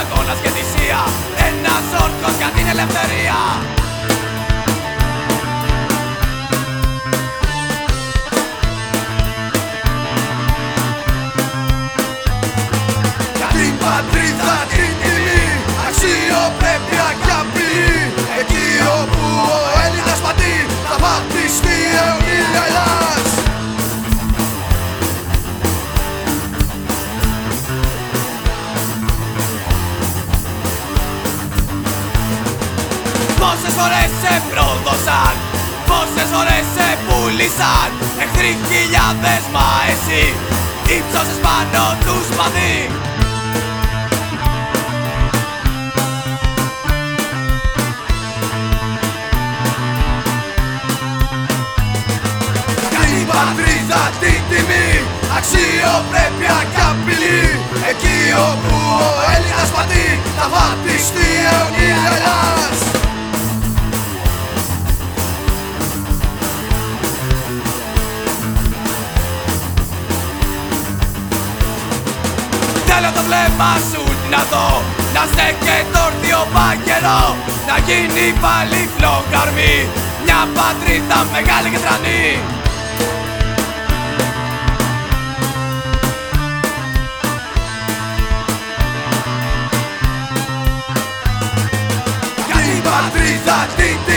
αγώνας και θυσία. Ένας όρκος για την ελευθερία. Πόσες φορές σε πρόδωσαν Πόσες φορές σε πούλησαν Εχθροί χιλιάδες μα εσύ Υψώσες πάνω τους παδί Για την πατρίδα την τιμή Αξιοπρέπεια και απειλή. Εκεί όπου ο Έλληνας πατεί Θα βαπτιστεί αιωνία Θέλω το βλέμμα σου να δω Να στέκεται όρθιο παγερό Να γίνει πάλι φλοκαρμή Μια πατρίδα μεγάλη και τρανή. Πατρίδα την